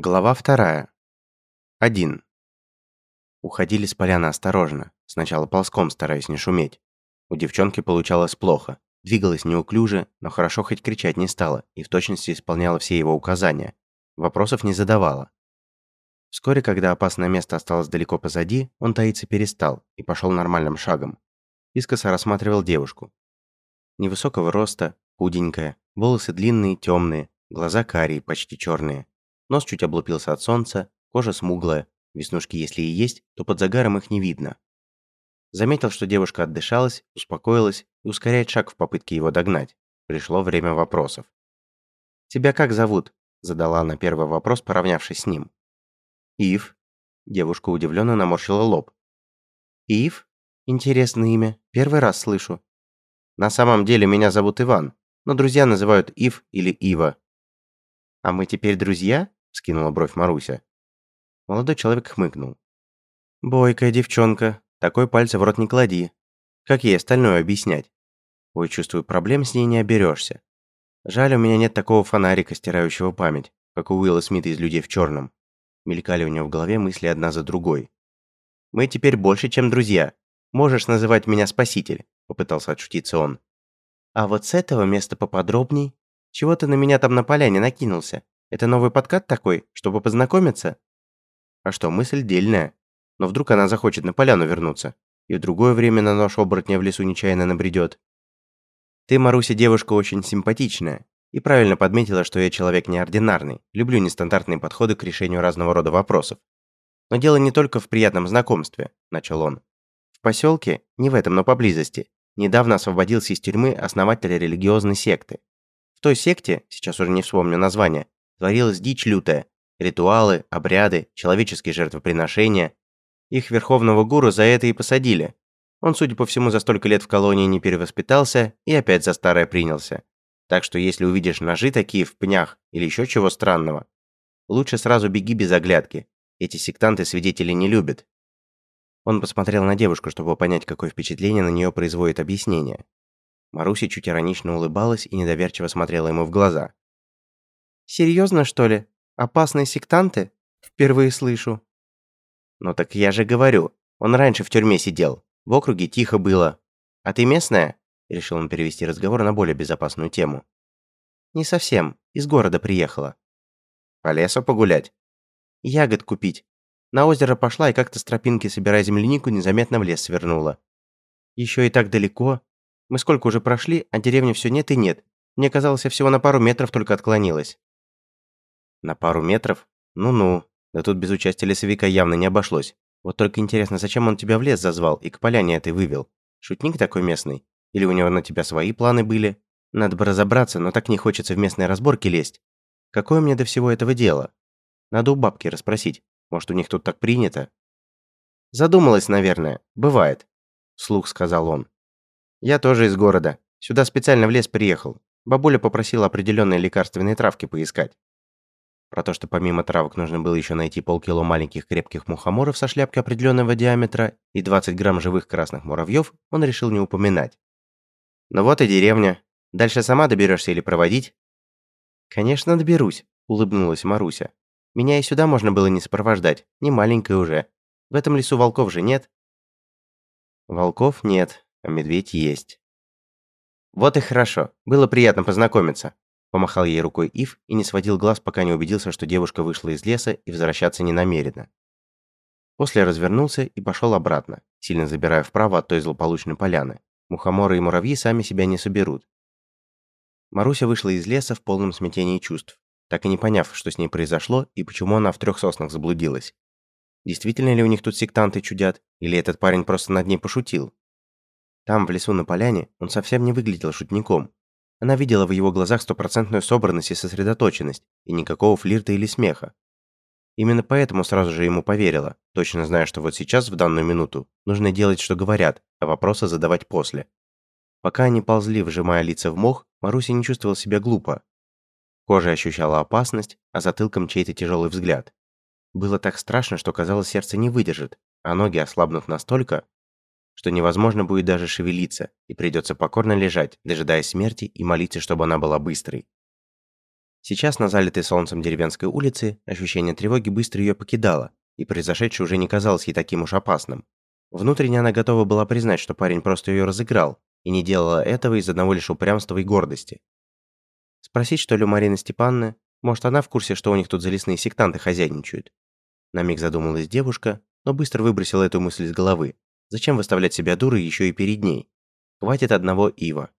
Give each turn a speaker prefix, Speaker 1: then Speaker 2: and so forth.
Speaker 1: Глава вторая. Один. Уходили с поляны осторожно, сначала ползком, стараясь не шуметь. У девчонки получалось плохо. Двигалась неуклюже, но хорошо хоть кричать не стала и в точности исполняла все его указания. Вопросов не задавала. Вскоре, когда опасное место осталось далеко позади, он таиться перестал и пошел нормальным шагом. Искоса рассматривал девушку. Невысокого роста, худенькая, волосы длинные, темные, глаза карие, почти черные. Нос чуть облупился от солнца, кожа смуглая, веснушки если и есть, то под загаром их не видно. Заметил, что девушка отдышалась, успокоилась и ускоряет шаг в попытке его догнать. Пришло время вопросов. «Тебя как зовут?» – задала она первый вопрос, поравнявшись с ним. «Ив». Девушка удивленно наморщила лоб. «Ив? Интересное имя. Первый раз слышу». «На самом деле меня зовут Иван, но друзья называют Ив или Ива». «А мы теперь друзья?» – скинула бровь Маруся. Молодой человек хмыкнул. «Бойкая девчонка, такой пальцы в рот не клади. Как ей остальное объяснять? Ой, чувствую, проблем с ней не оберешься. Жаль, у меня нет такого фонарика, стирающего память, как у Уилла Смита из «Людей в черном». Мелькали у него в голове мысли одна за другой. «Мы теперь больше, чем друзья. Можешь называть меня спаситель», – попытался отшутиться он. «А вот с этого места поподробней. Чего ты на меня там на поляне накинулся? Это новый подкат такой, чтобы познакомиться?» А что, мысль дельная. Но вдруг она захочет на поляну вернуться, и в другое время на нож оборотня в лесу нечаянно набредет. Ты, Маруся, девушка очень симпатичная, и правильно подметила, что я человек неординарный, люблю нестандартные подходы к решению разного рода вопросов. Но дело не только в приятном знакомстве, начал он. В поселке, не в этом, но поблизости, недавно освободился из тюрьмы основатель религиозной секты. В той секте, сейчас уже не вспомню название, творилась дичь лютая. Ритуалы, обряды, человеческие жертвоприношения. Их верховного гуру за это и посадили. Он, судя по всему, за столько лет в колонии не перевоспитался и опять за старое принялся. Так что если увидишь ножи такие в пнях или еще чего странного, лучше сразу беги без оглядки. Эти сектанты свидетелей не любят. Он посмотрел на девушку, чтобы понять, какое впечатление на нее производит объяснение. Маруся чуть иронично улыбалась и недоверчиво смотрела ему в глаза. «Серьезно, что ли? Опасные сектанты? Впервые слышу». «Ну так я же говорю, он раньше в тюрьме сидел. В округе тихо было. А ты местная?» Решил он перевести разговор на более безопасную тему. «Не совсем. Из города приехала». «По лесу погулять?» «Ягод купить. На озеро пошла и как-то с тропинки, собирая землянику, незаметно в лес свернула. Еще и так далеко. Мы сколько уже прошли, а деревни все нет и нет. Мне казалось, я всего на пару метров только отклонилась». «На пару метров? Ну-ну. Да тут без участия лесовика явно не обошлось. Вот только интересно, зачем он тебя в лес зазвал и к поляне этой вывел? Шутник такой местный? Или у него на тебя свои планы были? Надо бы разобраться, но так не хочется в местные разборки лезть. Какое мне до всего этого дело? Надо у бабки расспросить. Может, у них тут так принято? Задумалась, наверное. Бывает. Слух сказал он. Я тоже из города. Сюда специально в лес приехал. Бабуля попросила определенные лекарственные травки поискать. Про то, что помимо травок нужно было еще найти полкило маленьких крепких мухоморов со шляпкой определенного диаметра и 20 грамм живых красных муравьев, он решил не упоминать. «Ну вот и деревня. Дальше сама доберешься или проводить?» «Конечно, доберусь», — улыбнулась Маруся. «Меня и сюда можно было не сопровождать, не маленькая уже. В этом лесу волков же нет?» «Волков нет, а медведь есть». «Вот и хорошо. Было приятно познакомиться», Помахал ей рукой Ив и не сводил глаз, пока не убедился, что девушка вышла из леса и возвращаться не намерена. После развернулся и пошел обратно, сильно забирая вправо от той злополучной поляны. Мухоморы и муравьи сами себя не соберут. Маруся вышла из леса в полном смятении чувств, так и не поняв, что с ней произошло и почему она в трех соснах заблудилась. Действительно ли у них тут сектанты чудят, или этот парень просто над ней пошутил? Там, в лесу на поляне, он совсем не выглядел шутником, она видела в его глазах стопроцентную собранность и сосредоточенность, и никакого флирта или смеха. Именно поэтому сразу же ему поверила, точно зная, что вот сейчас, в данную минуту, нужно делать, что говорят, а вопросы задавать после. Пока они ползли, вжимая лица в мох, Маруся не чувствовала себя глупо. Кожа ощущала опасность, а затылком чей-то тяжелый взгляд. Было так страшно, что казалось, сердце не выдержит, а ноги ослабнут настолько, что невозможно будет даже шевелиться, и придется покорно лежать, дожидаясь смерти и молиться, чтобы она была быстрой. Сейчас на залитой солнцем деревенской улице ощущение тревоги быстро ее покидало, и произошедшее уже не казалось ей таким уж опасным. Внутренне она готова была признать, что парень просто ее разыграл, и не делала этого из одного лишь упрямства и гордости. Спросить, что ли, у Марины Степановны, может, она в курсе, что у них тут за лесные сектанты хозяйничают? На миг задумалась девушка, но быстро выбросила эту мысль из головы. Зачем выставлять себя дурой еще и перед ней? Хватит одного Ива.